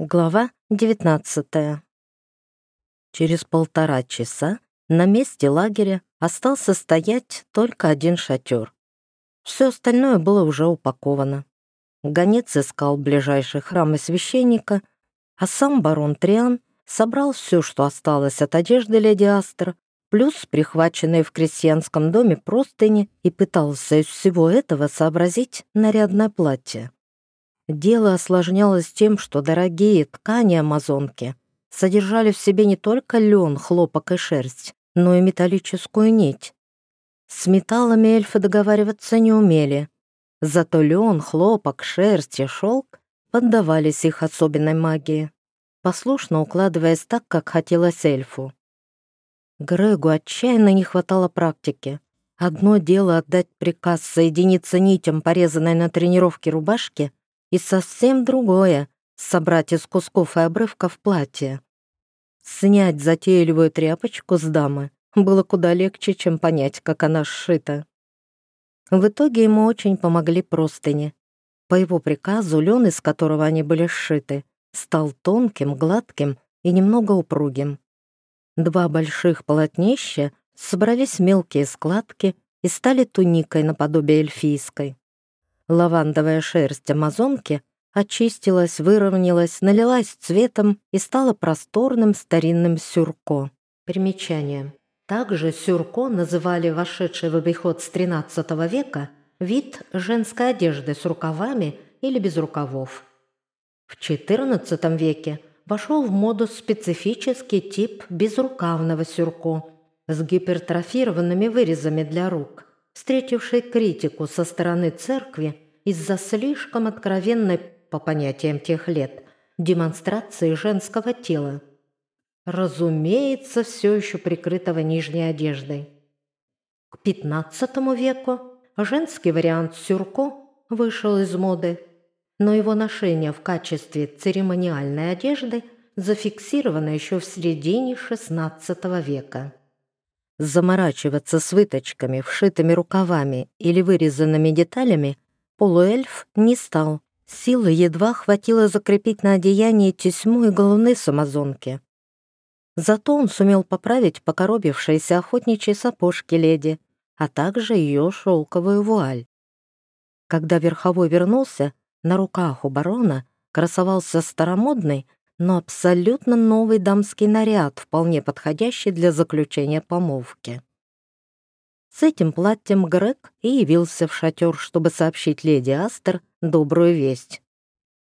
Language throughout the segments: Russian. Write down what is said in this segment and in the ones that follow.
Глава 19 Через полтора часа на месте лагеря остался стоять только один шатер. Все остальное было уже упаковано. Гонец искал ближайший храм и священника, а сам барон Триан собрал все, что осталось от одежды леди Астра, плюс прихваченные в крестьянском доме простыни и пытался из всего этого сообразить нарядное платье. Дело осложнялось тем, что дорогие ткани амазонки содержали в себе не только лен, хлопок и шерсть, но и металлическую нить. С металлами эльфы договариваться не умели, зато лен, хлопок, шерсть и шелк поддавались их особенной магии, послушно укладываясь так, как хотелось эльфу. Грегу отчаянно не хватало практики. Одно дело отдать приказ соединиться нитям, порезанной на тренировке рубашки, и совсем другое — собрать из кусков и обрывков платье. Снять затейливую тряпочку с дамы было куда легче, чем понять, как она сшита. В итоге ему очень помогли простыни. По его приказу лен, из которого они были сшиты, стал тонким, гладким и немного упругим. Два больших полотнища собрались мелкие складки и стали туникой наподобие эльфийской. Лавандовая шерсть амазонки очистилась, выровнялась, налилась цветом и стала просторным старинным сюрко. Примечание. Также сюрко называли вошедший в обиход с XIII века вид женской одежды с рукавами или без рукавов. В XIV веке вошел в моду специфический тип безрукавного сюрко с гипертрофированными вырезами для рук встретивший критику со стороны церкви из-за слишком откровенной, по понятиям тех лет, демонстрации женского тела. Разумеется, все еще прикрытого нижней одеждой. К XV веку женский вариант сюрко вышел из моды, но его ношение в качестве церемониальной одежды зафиксировано еще в середине XVI века. Заморачиваться с выточками, вшитыми рукавами или вырезанными деталями полуэльф не стал. Силы едва хватило закрепить на одеянии тесьму и головны самозонки. Зато он сумел поправить покоробившиеся охотничьи сапожки леди, а также ее шелковую вуаль. Когда верховой вернулся, на руках у барона красовался старомодный, но абсолютно новый дамский наряд, вполне подходящий для заключения помолвки. С этим платьем Грег и явился в шатер, чтобы сообщить леди Астер добрую весть.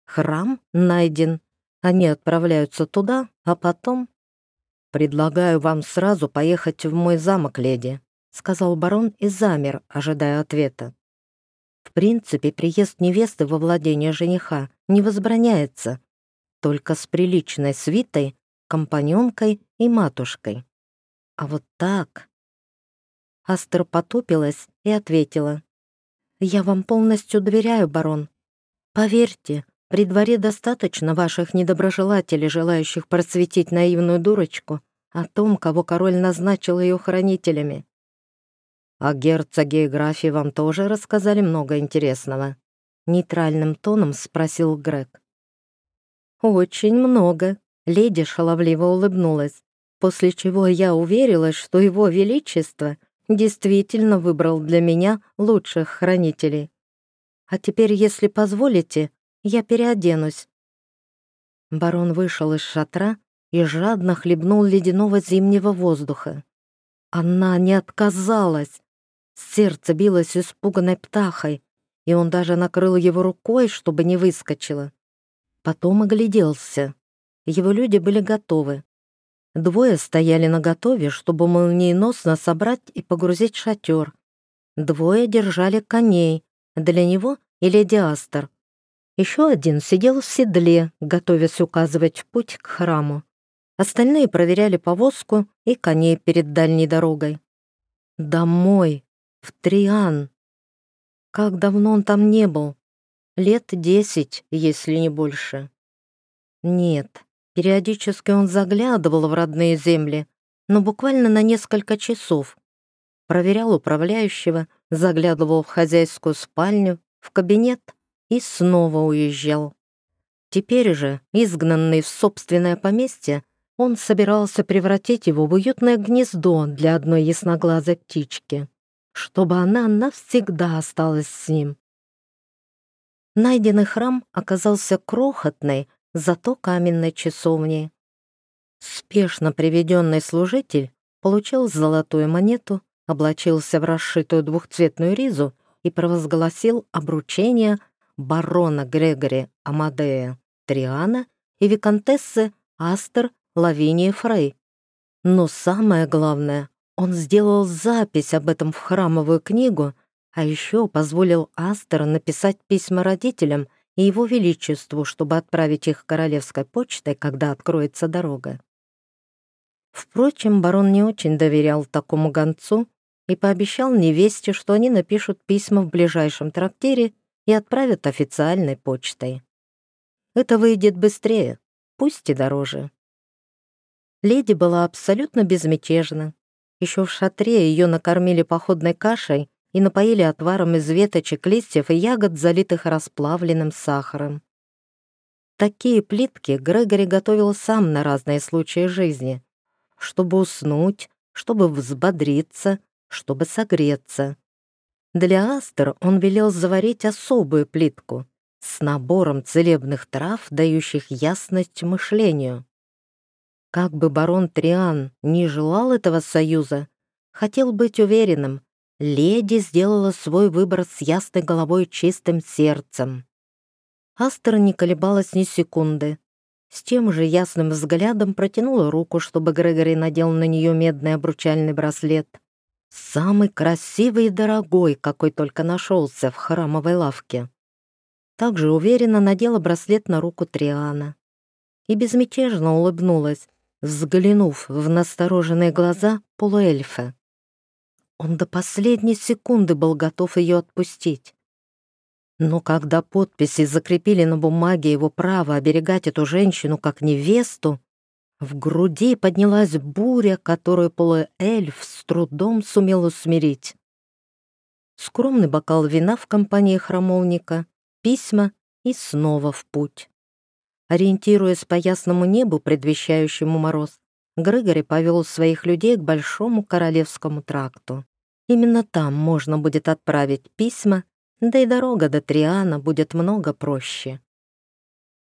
Храм найден. Они отправляются туда, а потом... «Предлагаю вам сразу поехать в мой замок, леди», — сказал барон и замер, ожидая ответа. В принципе, приезд невесты во владение жениха не возбраняется, только с приличной свитой, компаньонкой и матушкой. А вот так... Астер потупилась и ответила. «Я вам полностью доверяю, барон. Поверьте, при дворе достаточно ваших недоброжелателей, желающих просветить наивную дурочку о том, кого король назначил ее хранителями. А герцоги и графи вам тоже рассказали много интересного?» Нейтральным тоном спросил Грег. «Очень много», — леди шаловливо улыбнулась, после чего я уверилась, что его величество действительно выбрал для меня лучших хранителей. А теперь, если позволите, я переоденусь. Барон вышел из шатра и жадно хлебнул ледяного зимнего воздуха. Она не отказалась. Сердце билось испуганной птахой, и он даже накрыл его рукой, чтобы не выскочило. Потом огляделся. Его люди были готовы. Двое стояли наготове, чтобы молниеносно собрать и погрузить шатер. Двое держали коней, для него и леди Астер. Еще один сидел в седле, готовясь указывать путь к храму. Остальные проверяли повозку и коней перед дальней дорогой. Домой, в Триан. Как давно он там не был? Лет десять, если не больше. Нет, периодически он заглядывал в родные земли, но буквально на несколько часов. Проверял управляющего, заглядывал в хозяйскую спальню, в кабинет и снова уезжал. Теперь же, изгнанный в собственное поместье, он собирался превратить его в уютное гнездо для одной ясноглазой птички, чтобы она навсегда осталась с ним. Найденный храм оказался крохотной, зато каменной часовней. Спешно приведенный служитель получил золотую монету, облачился в расшитую двухцветную ризу и провозгласил обручение барона Грегори Амадея Триана и виконтессы Астер Лавинии Фрей. Но самое главное, он сделал запись об этом в храмовую книгу, а еще позволил Астер написать письма родителям и его величеству, чтобы отправить их королевской почтой, когда откроется дорога. Впрочем, барон не очень доверял такому гонцу и пообещал невесте, что они напишут письма в ближайшем трактире и отправят официальной почтой. Это выйдет быстрее, пусть и дороже. Леди была абсолютно безмятежна. Еще в шатре ее накормили походной кашей и напоили отваром из веточек, листьев и ягод, залитых расплавленным сахаром. Такие плитки Грегори готовил сам на разные случаи жизни, чтобы уснуть, чтобы взбодриться, чтобы согреться. Для Астер он велел заварить особую плитку с набором целебных трав, дающих ясность мышлению. Как бы барон Триан не желал этого союза, хотел быть уверенным, леди сделала свой выбор с ясной головой и чистым сердцем. Астер не колебалась ни секунды. С тем же ясным взглядом протянула руку, чтобы Грегори надел на нее медный обручальный браслет. Самый красивый и дорогой, какой только нашелся в храмовой лавке. Также уверенно надела браслет на руку Триана. И безмятежно улыбнулась, взглянув в настороженные глаза полуэльфа. Он до последней секунды был готов ее отпустить. Но когда подписи закрепили на бумаге его право оберегать эту женщину как невесту, в груди поднялась буря, которую полуэльф с трудом сумел усмирить. Скромный бокал вина в компании храмовника, письма и снова в путь. Ориентируясь по ясному небу, предвещающему мороз, Грегори повел своих людей к Большому Королевскому тракту. Именно там можно будет отправить письма, да и дорога до Триана будет много проще.